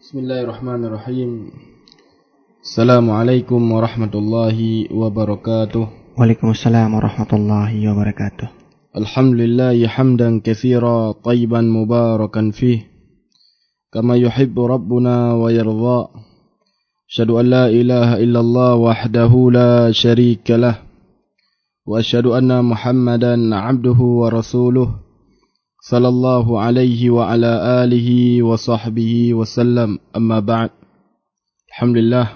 بسم الله الرحمن الرحيم السلام عليكم ورحمة الله وبركاته وعليكم السلام ورحمة الله وبركاته الحمد لله حمدا كثيرا طيبا مباركا فيه كما يحب ربنا ويرضى أشهد أن لا إله إلا الله وحده لا شريك له وأشهد أن محمدا عبده ورسوله صلى الله عليه وعلى آله وصحبه وسلم أما بعد الحمد لله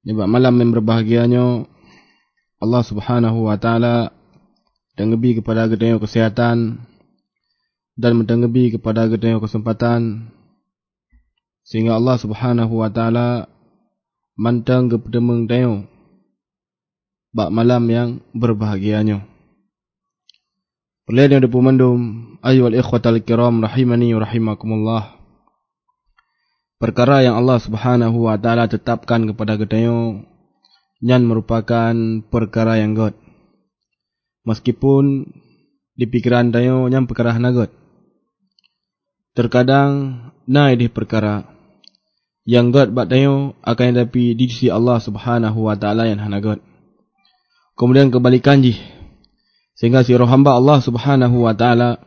Di malam yang berbahagianya Allah Subhanahu wa taala tenggebi kepada gedenya kesehatan dan mentenggebi kepada gedenya kesempatan sehingga Allah Subhanahu wa taala mantang kepada mengdaya bak malam yang berbahagianya Perlihat yang dipumandum Ayuhal ikhwatal kiram rahimani rahimakumullah. Perkara yang Allah subhanahu wa ta'ala tetapkan kepada kita Yang merupakan perkara yang god Meskipun di pikiran tayo yang perkara nagot Terkadang naik di perkara Yang god buat tayo akan tapi di sisi Allah subhanahu wa ta'ala yang hanagot Kemudian kebalikan jih Sehingga roh hamba Allah subhanahu wa ta'ala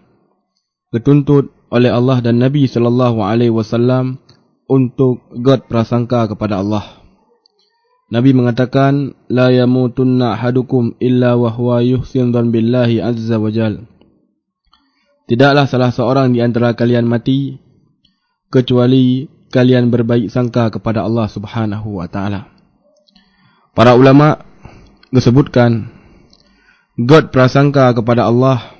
Ketuntut oleh Allah dan Nabi sallallahu alaihi wasallam untuk god prasangka kepada Allah. Nabi mengatakan la yamutunna hadukum illa wa huwa yuhsin billahi azza wa jal. Tidaklah salah seorang di antara kalian mati kecuali kalian berbaik sangka kepada Allah Subhanahu wa taala. Para ulama disebutkan god prasangka kepada Allah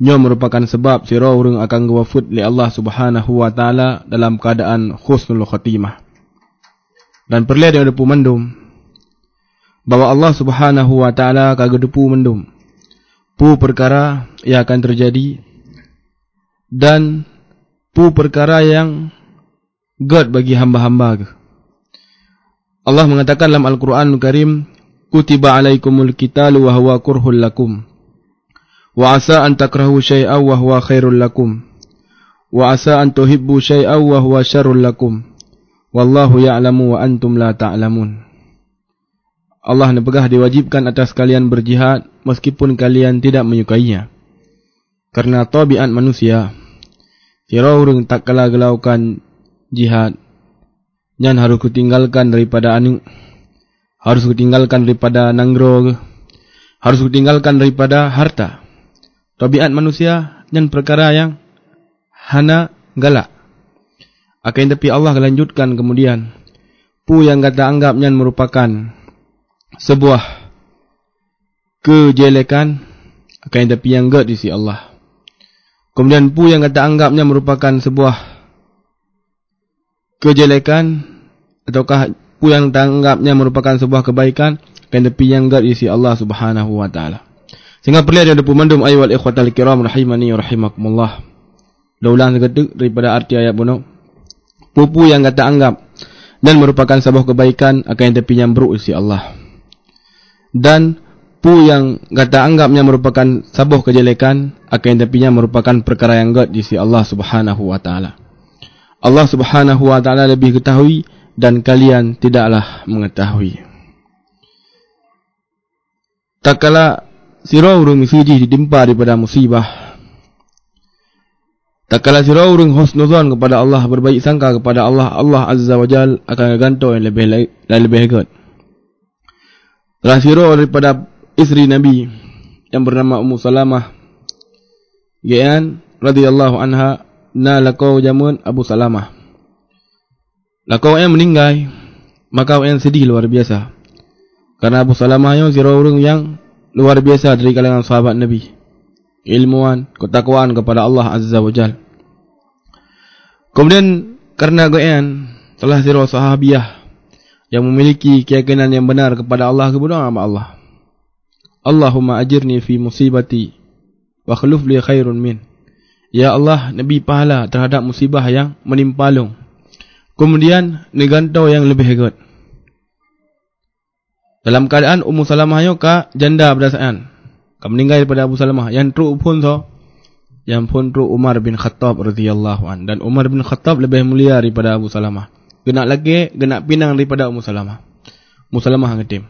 Nya merupakan sebab si roh orang akan gewafud li Allah subhanahu wa ta'ala dalam keadaan khusnul khatimah. Dan perlihat yang depu mendum. Bahawa Allah subhanahu wa ta'ala kagak depu mendum. Pu perkara yang akan terjadi. Dan pu perkara yang God bagi hamba-hamba. Allah mengatakan dalam Al-Quran Al-Karim. Kutiba alaikumul kitalu wa huwa kurhul lakum. Wa asa an takrahu syai'aw wa huwa khairul lakum. Wa asa an tuhibbu syai'aw wa huwa syarrul lakum. Wallahu ya'lamu wa antum la ta'lamun. Allah nepegah diwajibkan atas kalian berjihad meskipun kalian tidak menyukainya. Karena tabiat manusia, kira orang tak kalah gelaukan jihad. Yang harus kutinggalkan daripada aning, harus kutinggalkan daripada nanggro, harus kutinggalkan daripada harta tabiat manusia dan perkara yang hana galak. Akan tapi Allah lanjutkan kemudian pu yang kata anggapnya merupakan sebuah kejelekan akan tapi yang gak di sisi Allah. Kemudian pu yang kata anggapnya merupakan sebuah kejelekan ataukah pu yang tanggapnya merupakan sebuah kebaikan akan tapi yang gak di sisi Allah Subhanahu wa taala. Sehingga perlihat ada pemandum ayat wal ikhwatal kiram rahimani rahimakumullah. Daulah seketik daripada arti ayat bunuh. Pupu yang kata anggap dan merupakan sebuah kebaikan akan yang tepi yang beruk si Allah. Dan pu yang kata anggapnya merupakan sebuah kejelekan akan yang tepinya merupakan perkara yang gad di si Allah subhanahu wa ta'ala. Allah subhanahu wa ta'ala lebih ketahui dan kalian tidaklah mengetahui. Tak kala sirau urung suji ditimpa daripada musibah. Tak kala sirau urung husnuzan kepada Allah, berbaik sangka kepada Allah, Allah Azza wa Jal akan gantung yang lebih lebih hebat. Telah sirau daripada isteri Nabi yang bernama Ummu Salamah. Gian radhiyallahu anha na lakau jamun Abu Salamah. Lakau yang meninggal, maka yang sedih luar biasa. Karena Abu Salamah yang sirau urung yang luar biasa dari kalangan sahabat Nabi. Ilmuwan, ketakwaan kepada Allah Azza wa Jal. Kemudian karena goyan telah sirah sahabiah yang memiliki keyakinan yang benar kepada Allah kepada Allah. Allahumma ajirni fi musibati wa khuluf li khairun min. Ya Allah, Nabi pahala terhadap musibah yang menimpa long. Kemudian negantau yang lebih hebat. Dalam keadaan Ummu Salamah yo ka janda berdasaan. Ka meninggal daripada Abu Salamah yang truk pun so yang pun ru Umar bin Khattab radhiyallahu an dan Umar bin Khattab lebih mulia daripada Abu Salamah. Genak lagi, genak pinang daripada Abu Salamah. Abu Salamah ngetim.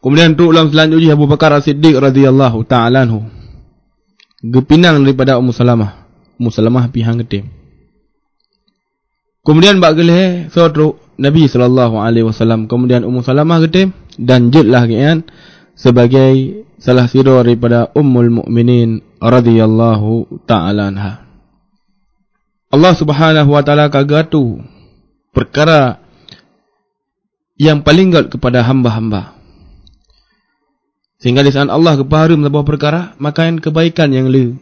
Kemudian tu ulang selanjutnya Abu Bakar As-Siddiq radhiyallahu taala anhu. Gepinang daripada Ummu Salamah. Ummu Salamah pihang ngetim. Kemudian bak geleh sodro Nabi sallallahu alaihi wasallam kemudian Ummu Salamah ngetim dan jutlah kian sebagai salah siro daripada Ummul Mukminin radhiyallahu taala anha. Allah Subhanahu wa taala kagatu perkara yang paling gat kepada hamba-hamba. Sehingga di saat Allah kepaharum sebuah perkara, maka yang kebaikan yang lu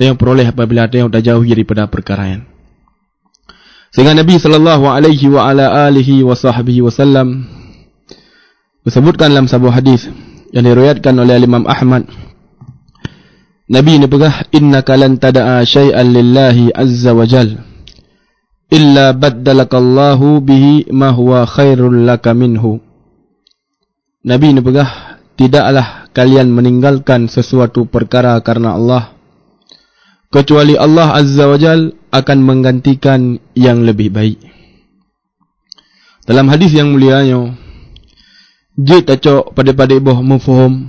yang peroleh apabila ada yang dah jauh daripada perkara yang. Sehingga Nabi sallallahu alaihi wa ala alihi wa sahbihi wasallam disebutkan dalam sebuah hadis yang diriwayatkan oleh Imam Ahmad. Nabi ini pegah innaka lan tada'a syai'an lillahi azza wa jal illa baddalakallahu bihi ma huwa khairul laka minhu. Nabi ini pegah tidaklah kalian meninggalkan sesuatu perkara karena Allah kecuali Allah azza wa jal akan menggantikan yang lebih baik dalam hadis yang mulianya Je tak cok pada-pada ibuh mufaham.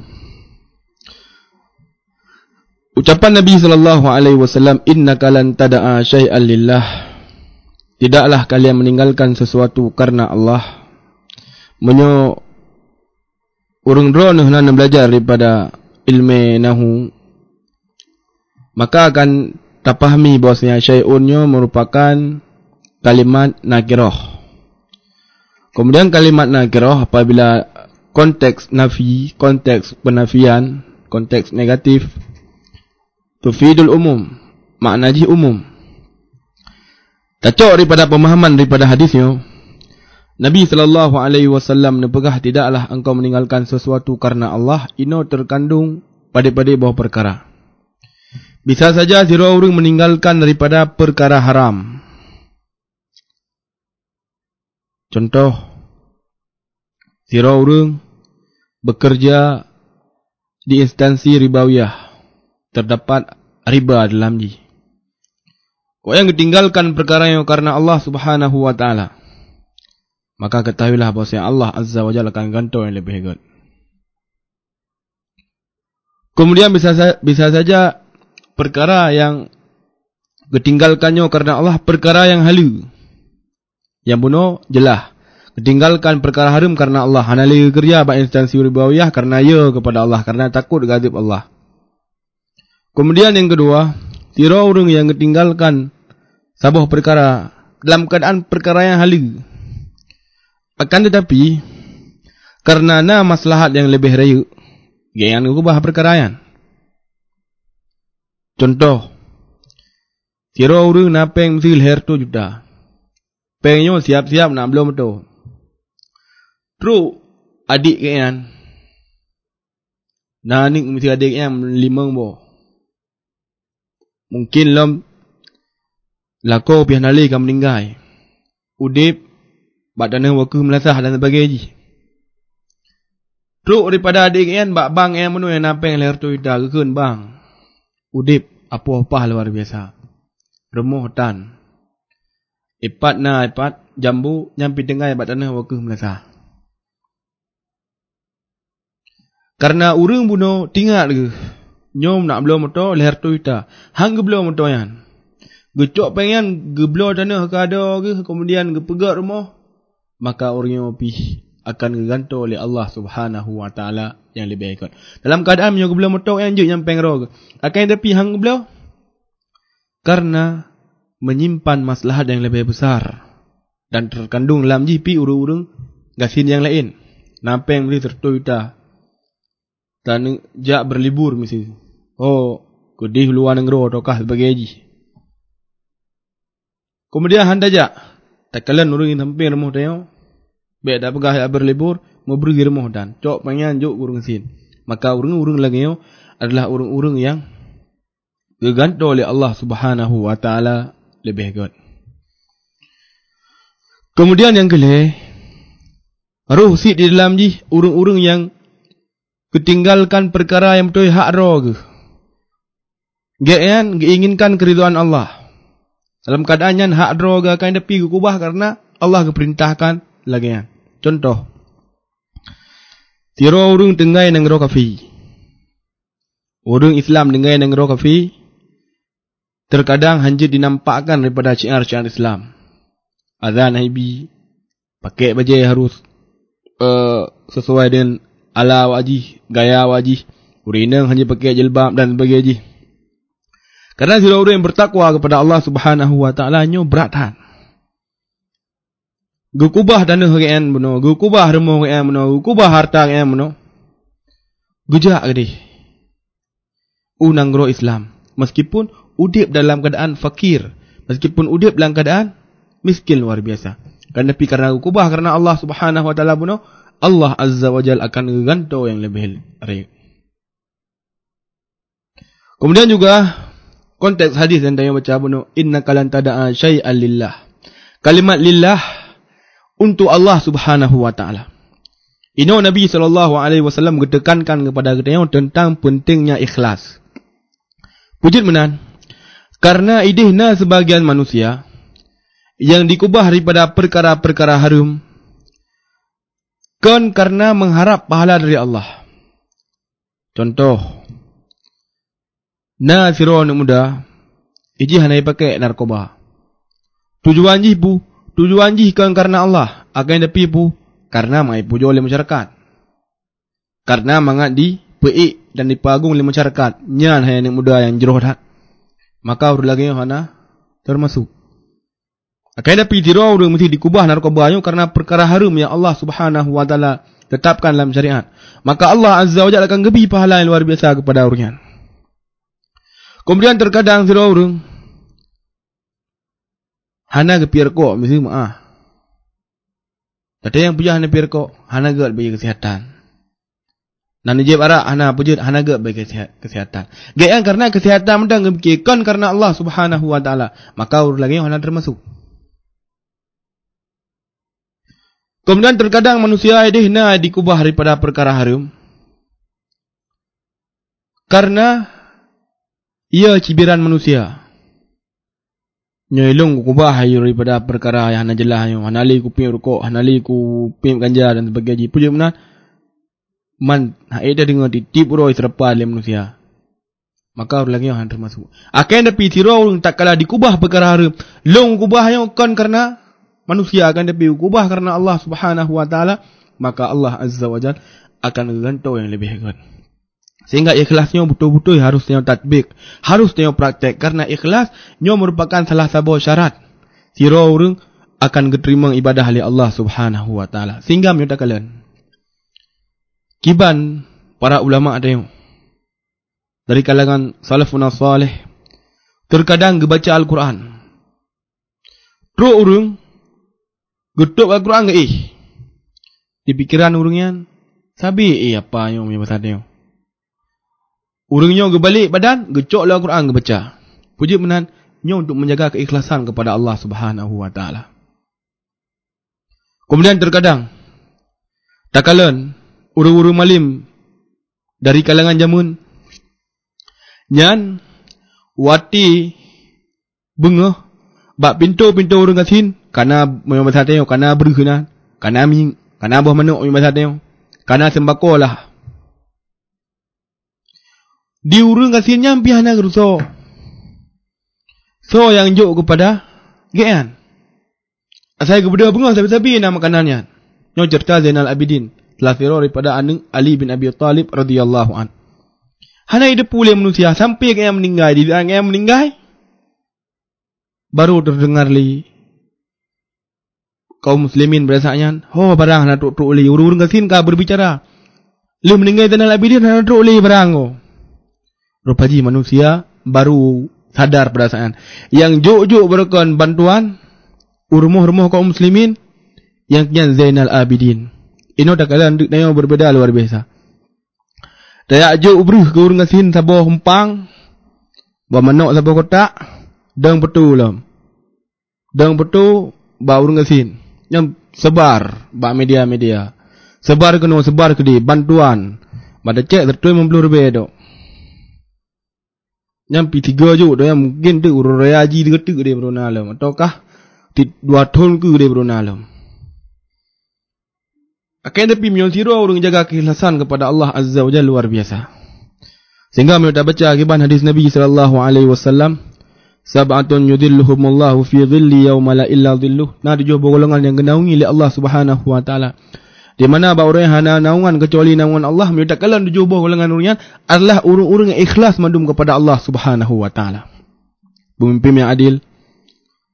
Ucapan Nabi sallallahu alaihi wasallam innaka lan tada'a syai'an lillah. Tidaklah kalian meninggalkan sesuatu karena Allah. Menyo urung drone nak belajar daripada ilmu nahu. Maka akan terpahami bahwasanya syai'unnya merupakan kalimat nakirah. Kemudian kalimat nakirah apabila konteks nafi, konteks penafian, konteks negatif tufidul umum, makna ji umum. Tacok daripada pemahaman daripada hadisnya Nabi sallallahu alaihi wasallam nepegah tidaklah engkau meninggalkan sesuatu karena Allah ino terkandung pada-pada bawah perkara. Bisa saja zero orang meninggalkan daripada perkara haram. Contoh Sira orang bekerja di instansi ribawiyah terdapat riba dalam ji. Kau yang tinggalkan perkara yang karena Allah Subhanahu wa taala maka ketahuilah bahawa Allah Azza wa Jalla akan gantung yang lebih hebat. Kemudian bisa bisa saja perkara yang ketinggalkannya karena Allah perkara yang halu yang bunuh jelah. Tinggalkan perkara haram karena Allah. Hanali kerja buat instansi ribawiyah karena ya kepada Allah. Karena takut gazib Allah. Kemudian yang kedua. Tira orang yang tinggalkan sebuah perkara. Dalam keadaan perkara yang halu. Akan tetapi. Karena na maslahat yang lebih raya. Jangan ubah perkara yang. Contoh. Tira orang napeng mesti leher tu juta. Pengennya siap-siap nak belum tu. Terus adik kan. Nah ni mesti adik yang lima bo. Mungkin lom lako pihak nali kan meninggal. Udip badan waktu melasah dan sebagainya. Terus daripada adik kan bak bang yang menu yang nampeng leher tu dah kekun bang. Udip apa-apa luar biasa. Remoh tan. Ipat na ipat jambu nyampi dengai bat tanah waktu melasa. Karena urung buno tinggal ke. Nyom nak belum motor leher tu ita. Hang belum motor yan. Gecok pengen geblo tanah ke ada ke kemudian gepegat rumah maka orangnya pi akan gantung oleh Allah Subhanahu wa taala yang lebih baik. Dalam keadaan menyo geblo motor yang je yang pengro akan tapi hang geblo karena menyimpan masalah yang lebih besar dan terkandung dalam jipi urung-urung gasin yang lain. Nampak yang boleh tertuita dan jak berlibur mesti. Oh, kudih luar negeri ataukah sebagai haji. Kemudian handa jak tak kalian urung yang hampir rumah dia. Baik dah pegah yang berlibur, mau pergi rumah dan cok pengen juk urung sin. Maka urung-urung lagi adalah urung-urung yang digantung oleh Allah Subhanahu wa taala lebih kuat. Kemudian yang kelih, roh si di dalam ji, urung-urung yang ketinggalkan perkara yang betul hak roh ke. Gian inginkan keriduan Allah. Dalam keadaan yang hak droga akan dapi kubah karena Allah keperintahkan lagi yang. Contoh. Tiro urung tenggai nang ro kafi. Urung Islam tenggai nang ro kafi. Terkadang hanya dinampakkan daripada syiar-syiar Islam. Azan IB. Pakai baju harus uh, sesuai dengan ala wajih, gaya wajih. Urinang hanya pakai jilbab dan sebagainya. Karena sila orang yang bertakwa kepada Allah Subhanahu wa taala nyo berat han. Gukubah dana harian buno, gukubah remo harian buno, gukubah harta harian buno. Gujak gede. Unang ro Islam. Meskipun udip dalam keadaan fakir, meskipun udip dalam keadaan miskin luar biasa. Karena tapi karena gukubah karena Allah Subhanahu wa taala buno, Allah Azza wa Jalla akan ganto yang lebih baik. Kemudian juga konteks hadis yang tanya baca bunuh inna kalan tada'a syai'an lillah kalimat lillah untuk Allah subhanahu wa ta'ala Ino Nabi sallallahu alaihi wasallam gedekankan kepada kita tentang pentingnya ikhlas. Pujit menan. Karena idihna sebagian manusia yang dikubah daripada perkara-perkara harum kan karena mengharap pahala dari Allah. Contoh Na siro anak muda Iji hanai pakai narkoba Tujuan jih bu Tujuan jih kan karena Allah. Akan dapi bu Karena mai pujo oleh masyarakat. Karena mangat di Peik dan dipagung oleh masyarakat. Nyan hai anak muda yang jeroh dah. Maka urut lagi hana Termasuk. Akan dapi tiro urut mesti dikubah narkoba itu Karena perkara harum yang Allah subhanahu wa ta'ala Tetapkan dalam syariat. Maka Allah azza wa jalla akan gebi pahala yang luar biasa kepada orangnya Kemudian terkadang sira urung hana ke pirko mesti maah. Tadi yang punya hana pirko, hana ge bagi kesehatan. Nan jeb ara hana puji hana ge bagi kesehatan. Ge yang karena kesehatan mendang ngebikon karena Allah Subhanahu wa taala, maka ur lagi hana termasuk. Kemudian terkadang manusia ini hina dikubah daripada perkara harum. Karena ia cibiran manusia. Nyelung ku bah daripada perkara yang hana jelas yang hana li ku pim rokok, hana li ku pim ganja dan sebagainya. Pujuk mana? Man, hai dah dengar titip uro serpa oleh manusia. Maka orang lagi yang termasuk. Akan tapi tiro orang tak kalah dikubah perkara haram. Long kubah yang kan karena manusia akan tapi kubah karena Allah Subhanahu wa taala, maka Allah Azza wa Jalla akan gantau yang lebih hebat. Sehingga ikhlasnya betul-betul harus tengok tatbik. Harus tengok praktek. Karena ikhlasnya merupakan salah satu syarat. Siro orang akan diterima ibadah oleh Allah subhanahu wa ta'ala. Sehingga menyatakan kalian. Kiban para ulama ada yang. Dari kalangan salafun salih. Terkadang gebaca Al-Quran. Teruk orang. Getuk Al-Quran ke eh. Di pikiran orangnya. Sabi eh apa yang menyebabkan dia. Urungnya balik badan, gecoklah Al-Quran baca. Puji menan, nya untuk menjaga keikhlasan kepada Allah Subhanahu wa taala. Kemudian terkadang takalan urung-urung malim dari kalangan jamun nyan wati bengah bak pintu-pintu urung kasin kana memang kana berguna kana mi kana buah manuk memang kana sembako lah diurung kasih nyampi hana geruso. So yang jauh kepada Gian. Saya kepada bunga sabi-sabi nama kanannya. Nyo cerita Zainal Abidin telah firor daripada aneng Ali bin Abi Talib radhiyallahu an. Hana hidup pulih manusia sampai yang meninggal di yang meninggal. Baru terdengar li kaum muslimin berasanya, oh barang hana tuk-tuk li, urung-urung kasin ka berbicara. Li meninggal Zainal Abidin hana tuk li barang oh. Rupaji manusia baru sadar perasaan. Yang juk-juk berikan bantuan urmuh-urmuh kaum muslimin yang kian Zainal Abidin. Tak kalian yang berbeda luar biasa. Dayak juk ubruh ke urung asin sabuh hempang. Bawa manok sabuh kotak. Dang betul lah. Dang betul bawa urung asin. Yang sebar bak media-media. Sebar ke no, sebar ke di bantuan. Pada cek membelur beda. Yang pi tiga je tu yang mungkin tu urun raya haji dia ketuk dia berona alam. Ataukah dua tahun ke dia berona alam. Akan tapi menyonsiro orang jaga keikhlasan kepada Allah Azza wa Jalla luar biasa. Sehingga mereka baca akibat hadis Nabi sallallahu alaihi wasallam Sab'atun yudhilluhumullahu fi dhilli yawma la illa dhilluh. Nah tujuh golongan yang kenaungi oleh Allah Subhanahu wa taala. Di mana orang yang naungan kecuali naungan Allah Mereka kalian tujuh golongan orang adalah orang-orang yang ikhlas mandum kepada Allah Subhanahu wa taala. Pemimpin yang adil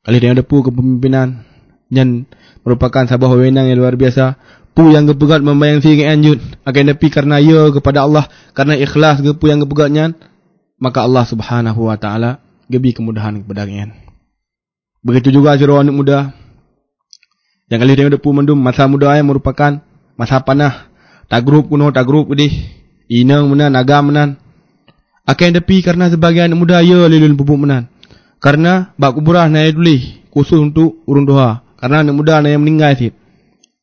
kali dia ada pu kepemimpinan dan merupakan sebuah wewenang yang luar biasa. Pu yang kepegat membayang si anjut akan dapat karena ia kepada Allah karena ikhlas ke pu yang kepegatnya maka Allah Subhanahu wa taala gebi kemudahan kepada kalian. Begitu juga siro anak muda. Yang kali tengok depu mendum masa muda yang merupakan masa panah. Tak grup kuno, tak grup gede. Inang menan, agam menan. Akan depi karena sebagian muda ya lilin pupuk menan. Karena bak kuburah naik dulu khusus untuk urun doa. Karena anak muda yang meninggal sih.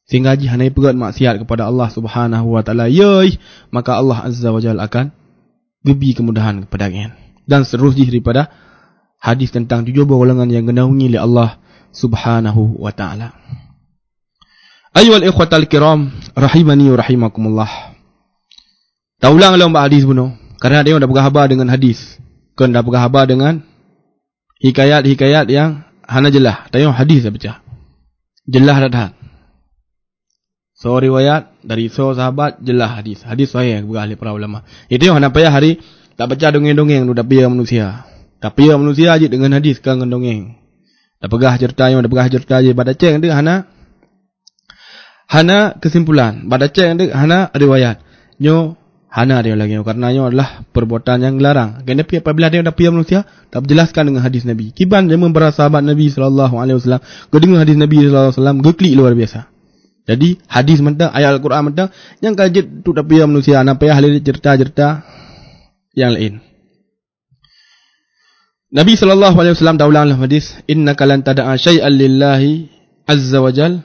Sehingga haji hanai pegat maksiat kepada Allah Subhanahu wa taala. Ya, maka Allah Azza wa Jalla akan gebi kemudahan kepada kalian. Dan seterusnya daripada hadis tentang tujuh golongan yang dinaungi oleh Allah Subhanahu wa taala. Ayuhal ikhwatal kiram, rahimani wa rahimakumullah. Taulang lah hadis buno. Karena dia dah berkhabar dengan hadis. Kan dah berkhabar dengan hikayat-hikayat yang hana jelah. Tengok hadis dah baca. Jelah dah dah. So riwayat dari so sahabat jelah hadis. Hadis sahih berahli para ulama. Itu yang hana payah hari tak baca dongeng-dongeng dah biar manusia. Tapi ya manusia aja dengan hadis kan dengan dongeng. Dah pegah cerita yang dah pegah cerita aja pada cek dia hana hana kesimpulan. Pada cek dia hana riwayat. Nyo hana dia lagi karena nyo adalah perbuatan yang larang. Kenapa apabila dia dah pia manusia tak jelaskan dengan hadis Nabi. Kiban dia membara sahabat Nabi alaihi wasallam, kedengar hadis Nabi wasallam, geklik luar biasa. Jadi hadis mentang ayat Al-Quran mentang yang kajet tu tak pia manusia, nak payah cerita-cerita yang lain. Nabi sallallahu alaihi wasallam dah ulang dalam hadis, "Innaka lan tad'a syai'an lillahi azza wa jal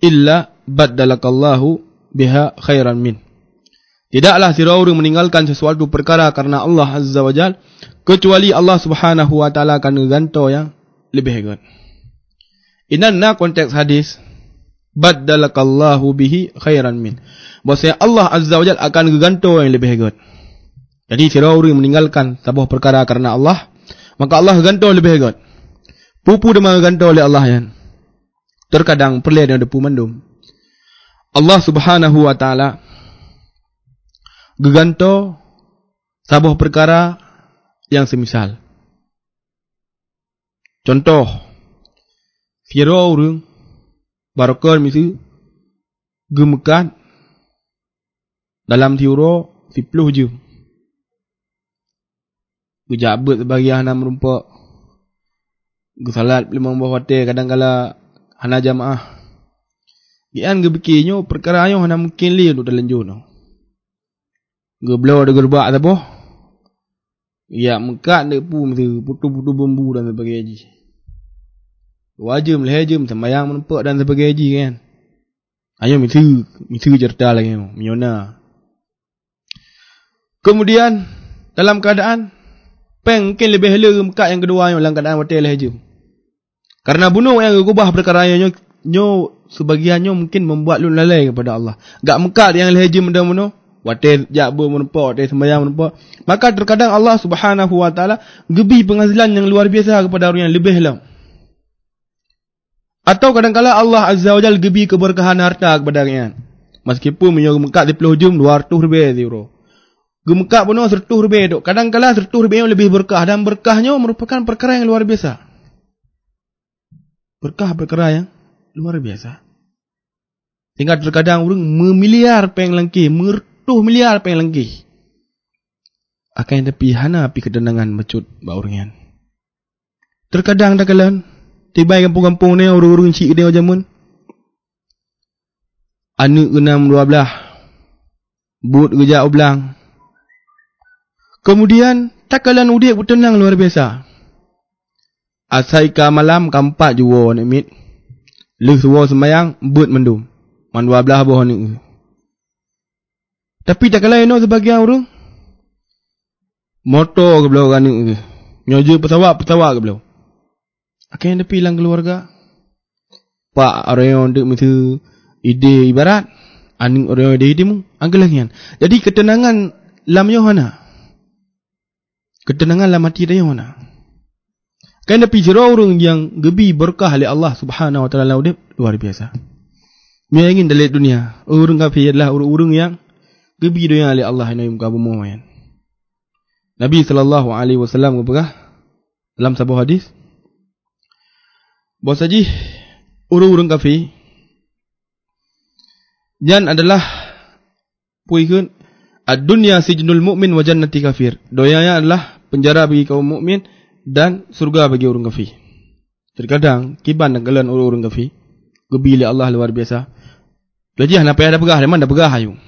illa baddalakallahu biha khairan min." Tidaklah si orang meninggalkan sesuatu perkara karena Allah azza wa jal kecuali Allah Subhanahu wa taala akan ganto yang lebih baik. Inanna konteks hadis baddalakallahu bihi khairan min. Bahasa Allah azza wa jal akan ganto yang lebih baik. Jadi si meninggalkan sebuah perkara karena Allah Maka Allah gantung lebih hebat. Pupu dia gantung oleh Allah yang terkadang perlu ada depu mandum. Allah Subhanahu wa taala geganto sebuah perkara yang semisal. Contoh Firaun barakal misi gemekan dalam tiuro 10 jam. Gue jabut sebagian hana merumpak. Gue salat lima buah kadang-kala hana jamaah. Gian gue bikinnya perkara ayo hana mungkin li untuk dalam jono. Gue blow ada gerbak apa? Ya mekat dia pun mesti putu-putu bumbu dan sebagainya. Wajib melehajim sembayang menumpak dan sebagainya kan. Ayo mesti mesti cerita lagi Miona. Kemudian dalam keadaan Peng mungkin lebih hela mekat yang kedua yang dalam keadaan hotel haji. Karena bunuh yang gubah perkara yang nyo sebagiannya mungkin membuat lu lalai kepada Allah. Gak mekat yang haji menda bunuh. Watel jabu menempok, watel sembahyang menempok. Maka terkadang Allah subhanahu wa ta'ala gebi penghasilan yang luar biasa kepada orang yang lebih lam. Atau kadang-kadang Allah azza wa jal gebi keberkahan harta kepada orang Meskipun menyuruh mekat di peluh jum, 200 lebih zero. Gemekak pun sertuh lebih duk. Kadang-kadang sertuh lebih yang lebih berkah dan berkahnya merupakan perkara yang luar biasa. Berkah perkara yang luar biasa. Sehingga terkadang orang memiliar peng lengkih, mertuh miliar peng lengkih. Akan tapi hana api kedenangan mecut baurian. Terkadang dah kalian tiba kampung-kampung ni orang-orang cik dia jamun. Anu enam dua belah. But gejak oblang. Kemudian tak kalian udik bertenang luar biasa. Asai ka malam kampak juwa ni mit. Lu suwa semayang but mendum. Man dua belah bawah ni. Tapi tak kalian no sebagai orang. Motor ke belau kan ke. Nyojo pesawat pesawat ke belau. Akan yang hilang keluarga. Pak orang yang dek mesti ide ibarat aning orang yang ide ide mu anggelangian. Jadi ketenangan lam Yohana. Ketenangan lam hati dia Yohana. Tapi jero orang yang gebi berkah oleh Allah Subhanahu wa taala luar biasa. Dia ingin dalam dunia. Orang kafir adalah orang-orang yang gebi dunia oleh Allah yang muka bumi. Nabi sallallahu alaihi wasallam berkata dalam sebuah hadis bahawa saja orang-orang kafir Jan adalah puikun ad-dunya sijnul mu'min wa jannati kafir. Doyanya adalah penjara bagi kaum mukmin dan surga bagi orang kafir. Terkadang kiban dan kalian orang-orang kafir gebili Allah luar biasa. Jadi apa yang ada pegah, mana ada pegah ayu.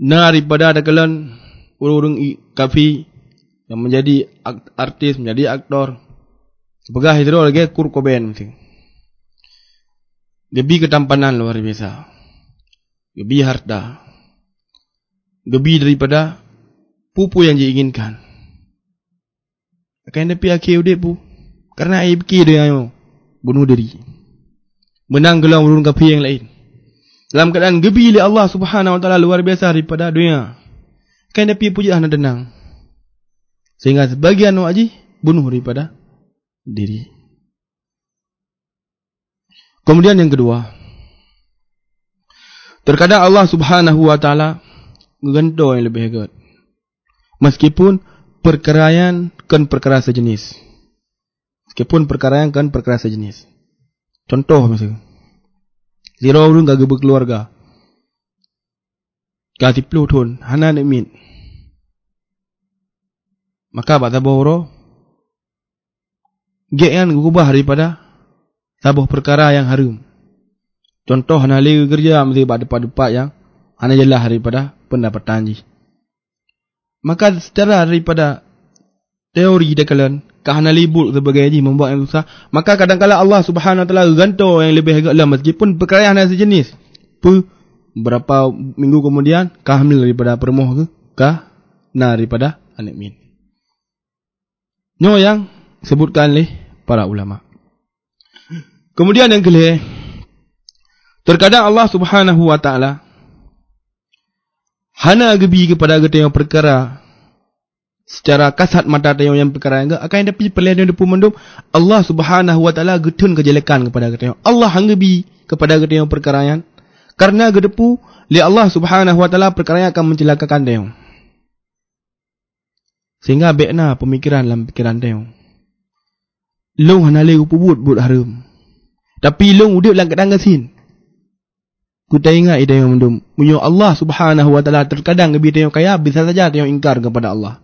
Nah daripada ada kalian orang-orang kafir yang menjadi artis, menjadi aktor. Pegah itu lagi kurkoben mungkin. Gebi ketampanan luar biasa. Gebi harta. Gebi daripada pupu yang diinginkan. Akan dapat akhir udah pu. Karena air fikir dia yang bunuh diri. Menang gelang urun kapi yang lain. Dalam keadaan gebi oleh Allah subhanahu wa ta'ala luar biasa daripada dunia. Akan dapat puji anak denang. Sehingga sebagian wajib bunuh daripada diri. Kemudian yang kedua. Terkadang Allah subhanahu wa ta'ala Gento yang lebih hebat. Meskipun perkarayan kan perkara sejenis. Meskipun perkarayan kan perkara sejenis. Contoh misalnya. Zero orang gak berkeluarga. Kasih puluh tahun. Hana nak min. Maka bata boro. Gek yang gubah daripada sebuah perkara yang harum. Contoh nak lagi kerja mesti pada depan yang hanya jelas daripada pendapatan ji. Maka secara daripada teori dia kalian kahana libul sebagai ji membuat yang susah. Maka kadang-kadang Allah Subhanahu Wa Taala ganto yang lebih agak lama meskipun perkara yang sejenis. Pu berapa minggu kemudian kahmil daripada permoh ke kah na daripada anak min. Nyo yang sebutkan oleh para ulama. Kemudian yang kelih Terkadang Allah subhanahu wa ta'ala Hana gebi kepada kita yang perkara. Secara kasat mata kita yang perkara yang Akan dapat perlihat yang dapur mendum Allah subhanahu wa ta'ala getun kejelekan kepada kita yang Allah hanggebi kepada kita yang perkara yang. Karena gedepu Li Allah subhanahu wa ta'ala perkara yang akan mencelakakan dia Sehingga bekna pemikiran dalam pikiran dia Long hana lehu pubut but harum tapi long udip lang gasin. Ku ingat ida yang mendum. Munyo Allah Subhanahu wa taala terkadang gebi dia kaya bisa saja dia ingkar kepada Allah.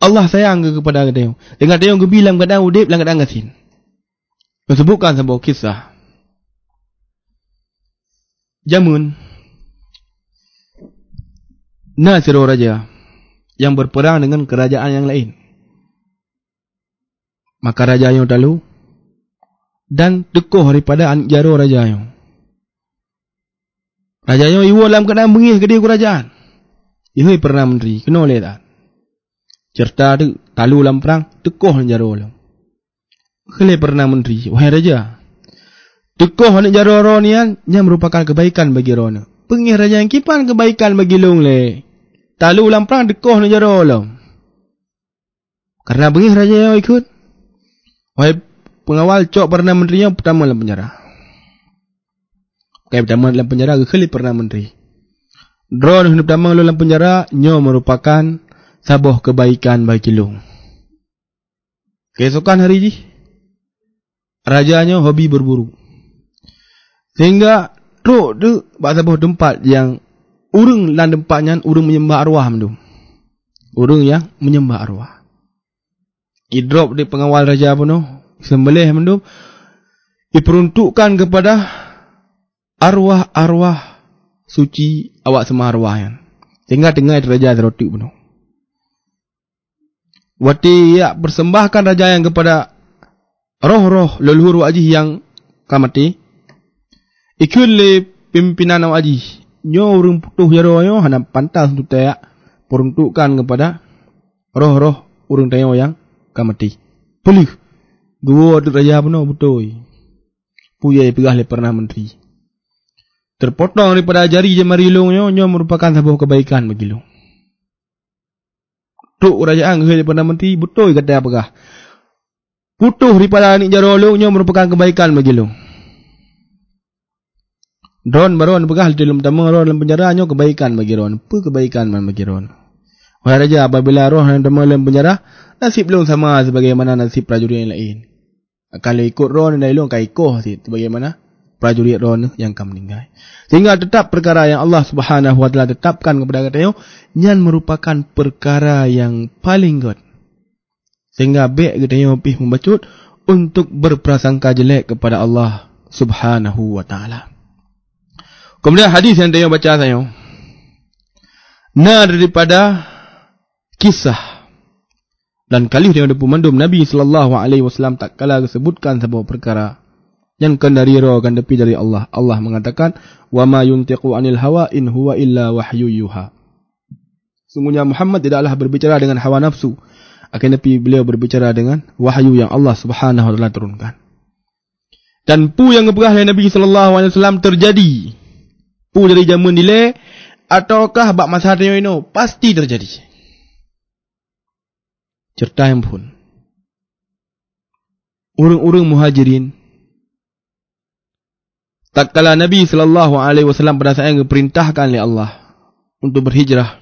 Allah sayang ke kepada dia. Dengan dia gebi lang kadang udip lang kadang gasin. Disebutkan sebuah kisah. Jamun Nasir raja yang berperang dengan kerajaan yang lain. Maka raja yang lalu dan tekoh daripada anak jaro raja yang. Raja yang iwo dalam keadaan bengih ke dia kerajaan. Ia pernah menteri, kena oleh tak? Cerita tu, talu dalam perang, tekoh anak jaro lah. Kele pernah menteri, wahai raja. Tekoh anak jaro roh ni kan, yang merupakan kebaikan bagi roh ni. Pengih raja yang kipan kebaikan bagi long le. Talu dalam perang, tekoh anak jaro lah. Karena bengih raja yang ikut. Wahai pengawal cok perdana menterinya pertama dalam penjara. Kaya pertama dalam penjara ke kali perdana menteri. Drone yang pertama dalam penjara nyo merupakan sabuh kebaikan bagi lu. Keesokan hari ini rajanya hobi berburu. Sehingga truk tu bak sabuh tempat yang urung lan tempatnya urung menyembah arwah tu. Urung yang menyembah arwah. Idrop di pengawal raja pun tu sembelih mendum diperuntukkan kepada arwah-arwah suci awak semua arwah yang tinggal raja roti penuh. Wati ya persembahkan raja yang kepada roh-roh leluhur wajih yang kamati. Ikut le pimpinan wajih. Nyo urung putuh jaro nyo hana pantas untuk tayak peruntukkan kepada roh-roh urang tayo yang kamati. Pelih. Dua raja benar betul. Puya pegah le pernah menteri. Terpotong daripada jari jemari longnya, nyo merupakan sebuah kebaikan bagi lo. Tuk kerajaan ke daripada menteri, betul kata apa kah? Putuh daripada anik jaro lo, nyo merupakan kebaikan bagi lo. Ron baron pegah dalam tamu ron dalam penjara nyo kebaikan bagi ron. Apa kebaikan man bagi ron? Wahai raja apabila roh yang tamu dalam penjara nasib belum sama sebagaimana nasib prajurit yang lain. Kalau ikut ron dan kai ikoh si sebagaimana prajurit ron yang kam meninggal. Sehingga tetap perkara yang Allah Subhanahu wa taala tetapkan kepada kita yang merupakan perkara yang paling good. Sehingga baik kita yang pih membacut untuk berprasangka jelek kepada Allah Subhanahu wa taala. Kemudian hadis yang saya baca saya. Nah daripada kisah dan kali yang ada pemandum Nabi sallallahu alaihi wasallam tak kala disebutkan sebuah perkara yang kan dari roh kan depi dari Allah. Allah mengatakan wa ma yuntiqu anil hawa in huwa illa wahyu yuha. Sungguhnya Muhammad tidaklah berbicara dengan hawa nafsu. Akan tapi beliau berbicara dengan wahyu yang Allah Subhanahu wa taala turunkan. Dan pu yang keberah Nabi sallallahu alaihi wasallam terjadi pu dari zaman dile ataukah bak masa hari ini pasti terjadi. Cerita yang pun. Urung-urung muhajirin tak kala Nabi sallallahu alaihi wasallam pada saat yang diperintahkan oleh Allah untuk berhijrah.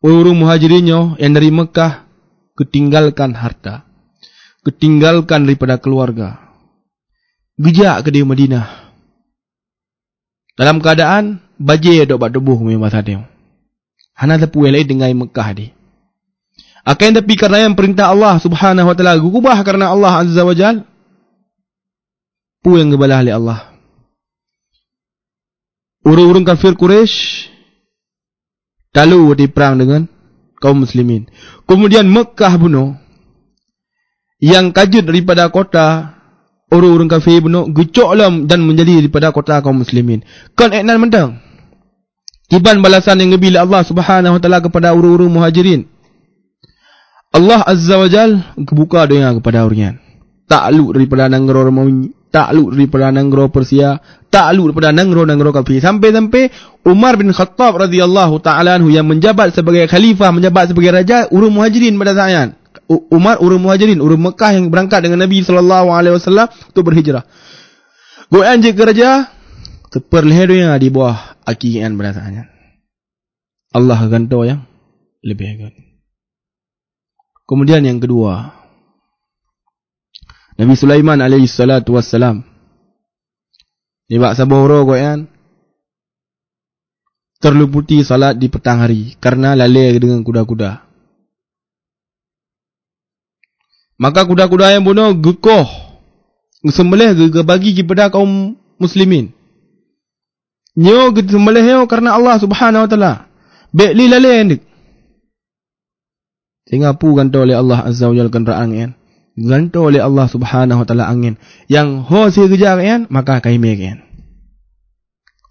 Urung muhajirinnya yang dari Mekah ketinggalkan harta, ketinggalkan daripada keluarga. Gejak ke di Madinah. Dalam keadaan bajir dok bak tubuh mi masa dia. Hana tepu lain dengan Mekah di. Akan tapi kerana yang perintah Allah Subhanahu wa taala gugubah kerana Allah Azza wa Jal. Pu yang gebalah oleh Allah. Urung-urung kafir Quraisy lalu di perang dengan kaum muslimin. Kemudian Mekah bunuh yang kajut daripada kota orang-orang kafir benar gecoklah dan menjadi daripada kota kaum muslimin. Kan eknan mentang. Tiban balasan yang ngebila Allah subhanahu wa ta'ala kepada orang-orang muhajirin. Allah azza wa jal kebuka doa kepada orang Takluk daripada nanggro Romawi, takluk daripada nanggro Persia, takluk daripada nanggro-nanggro kafir. Sampai-sampai Umar bin Khattab radhiyallahu ta'ala yang menjabat sebagai khalifah, menjabat sebagai raja, urung muhajirin pada saat Umar urung muhajirin, urung Mekah yang berangkat dengan Nabi sallallahu alaihi wasallam untuk berhijrah. Goyan je ke raja, terperleher di bawah akian berdasarnya. Allah akan tahu yang lebih hebat. Kemudian yang kedua, Nabi Sulaiman alaihi salatu wassalam. Ni bak saboro goyan. Terluputi salat di petang hari karena lalai dengan kuda-kuda. Maka kuda-kuda yang bunuh gekoh. Sembelih bagi kepada kaum muslimin. Nyo sembelih yo karena Allah Subhanahu wa taala. Baik li lalai hendak. Sehingga pu ganto oleh Allah Azza wa Jalla kan. Ganto oleh Allah Subhanahu wa taala angin. Yang ho si kejar kan maka kai me kan.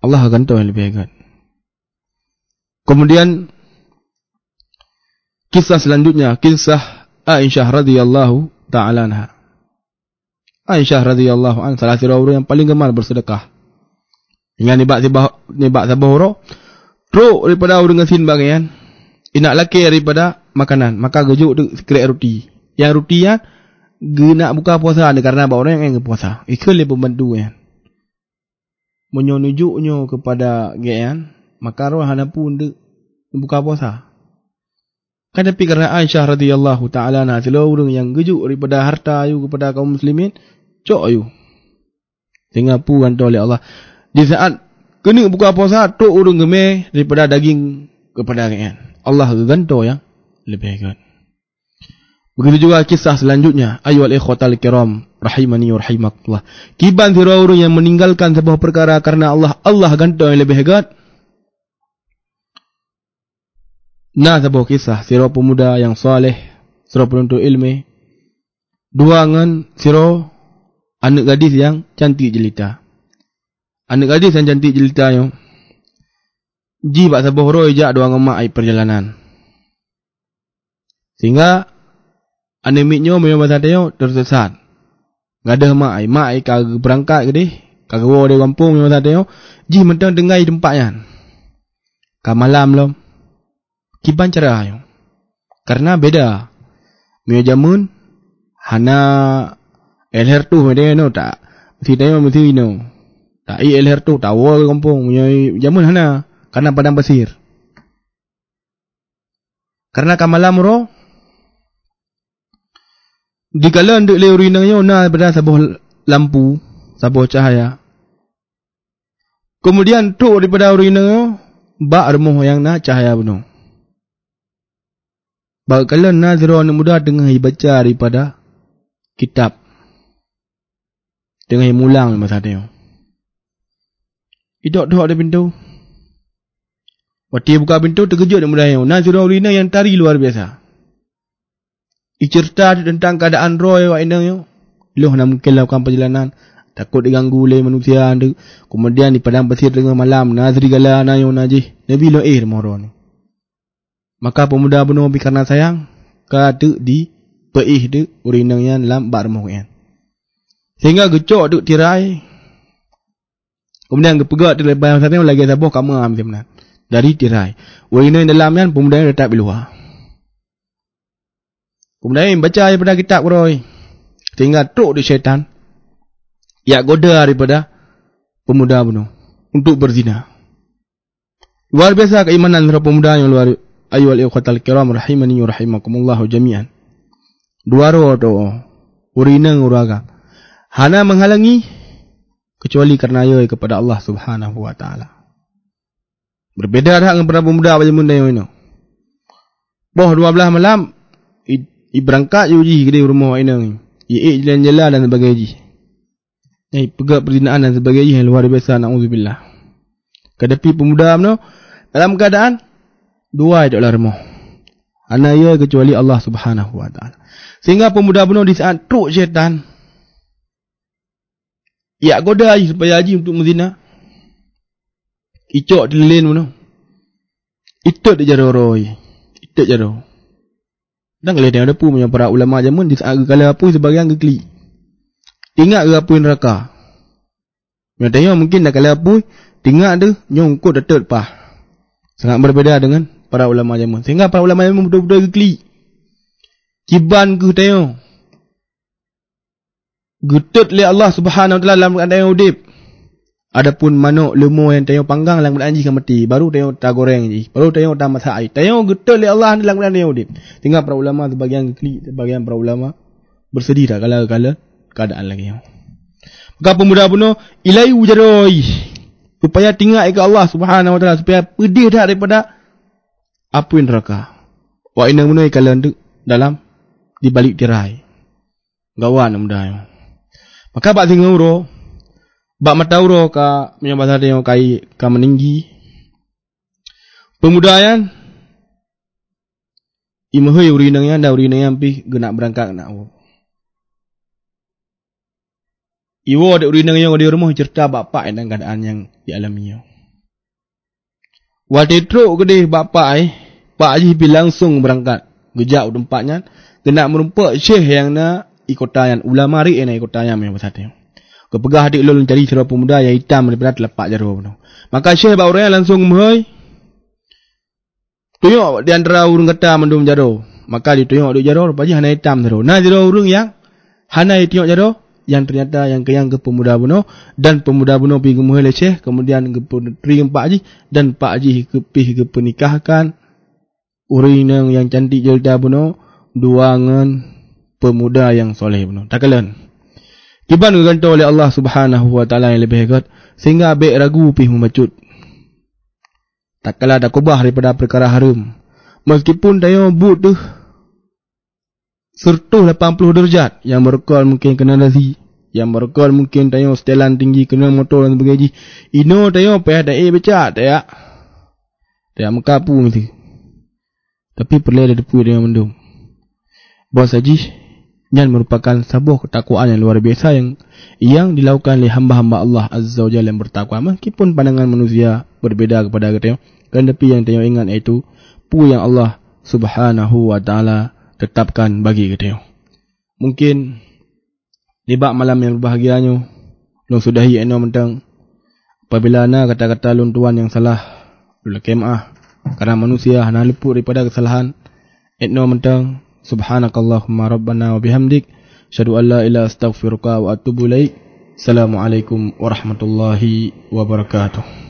Allah ganto yang lebih hebat. Kemudian kisah selanjutnya kisah Aisyah radhiyallahu taala anha. Aisyah radhiyallahu anha salah satu orang yang paling gemar bersedekah. Dengan nibak sabah ro. Tro daripada orang ngasin bagian. Inak laki daripada makanan. Maka gejuk kerek roti. Yang roti ya gena buka puasa ada karena bawa orang yang puasa. Ikut le pembantu ya. Menyonujuknya kepada gian. Maka roh hana pun buka puasa. Kan tapi kerana Aisyah radhiyallahu taala na seluruh yang gejuk daripada harta ayu kepada kaum muslimin, cok ayu. Sehingga puan oleh Allah. Di saat kena buka puasa, tok urung gemeh daripada daging kepada rakyat. Allah ganto yang lebih hebat. Begitu juga kisah selanjutnya. Ayu al-ikhwatal kiram. Rahimani wa rahimakullah. Kiban orang yang meninggalkan sebuah perkara karena Allah. Allah ganto yang lebih hebat. Nah sebuah kisah siro pemuda yang saleh, siro penuntut ilmu, dua ngan siro anak gadis yang cantik jelita. Anak gadis yang cantik jelita yo. Ji bak sebuah roh ijak dua ngemak ai perjalanan. Sehingga anemiknya memang bahasa dia tersesat. Enggak ada mak ai, mak ai kagak berangkat ke deh. Kagak bawa dia kampung memang bahasa dia. Ji mentang dengar tempatnya. Ka malam lom. Kiban cerah yo. Karena beda. Mio jamun hana elher tu dia no tak. Mesti dia mesti no. Tak i elher tu tawa kampung punya jamun hana karena padang pasir. Karena kamalam ro di kala ndek le urinang yo na pada sabuh lampu, sabuh cahaya. Kemudian tu daripada urinang yo ba remuh yang na cahaya bunuh. Ba kala nazro ni muda dengar baca daripada kitab. Dengar mulang masa dia. Idok-dok ada pintu. Waktu buka pintu terkejut dan mudah yang Ulina yang tari luar biasa. Icerta tentang keadaan Roy wa inang yo. Loh nak mungkin lakukan perjalanan. Takut diganggu oleh manusia. Kemudian di padang pasir tengah malam. Nazri gala anayo najih. Nabi lo eh moro ni. Maka pemuda bunuh karena sayang. Kata di peih urinang yang dalam bar moh yan. Sehingga gecok duk tirai. Kemudian gepegat di lebar sana lagi sabuh benar dari tirai. Wahina yang dalam kan pemuda yang letak di luar. Pemuda yang baca daripada kitab Roy. Tinggal truk di syaitan. Ya goda daripada pemuda bunuh. Untuk berzina. Luar biasa keimanan dari pemuda yang luar ayu al-iqatal kiram rahimani rahimakumullahu jami'an. Dua roh tu. Urina uraga. Hana menghalangi kecuali kerana ayat kepada Allah Subhanahu wa taala. Berbeda dah dengan para pemuda benda yang ini. Boh 12 malam, i, berangkat je uji ke rumah ini. I ik jalan-jalan dan sebagainya. Eh, pegat perzinaan dan sebagainya yang luar biasa, na'udzubillah. Kadapi pemuda itu, dalam keadaan, dua adalah rumah. Anak ia kecuali Allah subhanahu wa ta'ala. Sehingga pemuda bunuh di saat truk syaitan. Ya goda haji supaya haji untuk menzina. Icok dilin mana? Itu dia jaro roy. Itu jaro. Dan kalau dia ada pun punya para ulama zaman di saat kala apa sebagian gekli. Tinggal ke apa neraka. Yang tanya mungkin dah kala apa tinggal tu nyongkut datuk pah. Sangat berbeza dengan para ulama zaman. Sehingga para ulama zaman betul-betul gekli. Kiban ke tanya. Getut li Allah Subhanahu wa taala dalam keadaan udip. Adapun manuk lemur yang tayang panggang lang anjing kan mati. Baru tayang tak goreng je. Baru tayang tak masak air. Tayang getul oleh Allah ni lang tayang udip. Tinggal para ulama sebagian klik, sebagian para ulama bersedih tak kalau kala keadaan lagi. Maka pemuda bunuh ilai wujaroi. Supaya tinggal ke Allah subhanahu wa ta'ala. Supaya pedih dah daripada api neraka. Wa inang bunuh kalau dalam di balik tirai. Gawan mudah. Maka Pak Singauro Bak matauro ka punya bahasa dia kai ka meninggi. Pemuda yang imuhui urinang yang dah urinang yang pi genak berangkat nak wo. Iwo ada urinang yang di rumah cerita bapak yang keadaan yang dialaminya. Waktu itu gede bapak eh, Pak Haji pi langsung berangkat. Gejak tempatnya, genak merumpak syekh yang nak ikotayan ulama ri yang ikotayan yang besar dia. Kepegah adik ulun cari seorang pemuda yang hitam daripada telepak jarum. Maka Syekh Pak Uriah langsung menghoi. Tuyuk di antara urung kata mendung jarum. Maka dia tuyuk di jarum. Lepas hana hitam jarum. Nah jarum urung yang hana tuyuk jarum. Yang ternyata yang keyang ke pemuda bunuh. Dan pemuda bunuh pergi ke menghoi Syekh. Kemudian ke puteri Pak Haji. Dan Pak Haji ke pergi ke pernikahkan. Urinang yang cantik jelda bunuh. Dua dengan pemuda yang soleh bunuh. Tak. Kiban gantung oleh Allah subhanahu wa ta'ala yang lebih hebat. Sehingga abik ragu pih membacut. Tak kala ada kubah daripada perkara harum. Meskipun daya but tu. Sertuh 80 derajat. Yang berkol mungkin kena nasi. Yang berkol mungkin daya setelan tinggi kena motor dan sebagainya. Ino daya payah da'i becak. Daya. Daya mekapu mesti. Tapi perlu ada depu dengan mendung. Bos Haji yang merupakan sebuah ketakwaan yang luar biasa yang yang dilakukan oleh hamba-hamba Allah Azza wa Jalla yang bertakwa meskipun pandangan manusia berbeza kepada kita kan tapi yang tengok ingat itu pu yang Allah Subhanahu wa taala tetapkan bagi kita. Mungkin libak malam yang berbahagianya long sudahi eno mentang apabila ana kata-kata lun tuan yang salah lul kemah karena manusia hanya luput daripada kesalahan eno mentang subhanakallahumma rabbana wa bihamdik syadu an la ilaha astaghfiruka wa atubu ilaik assalamualaikum warahmatullahi wabarakatuh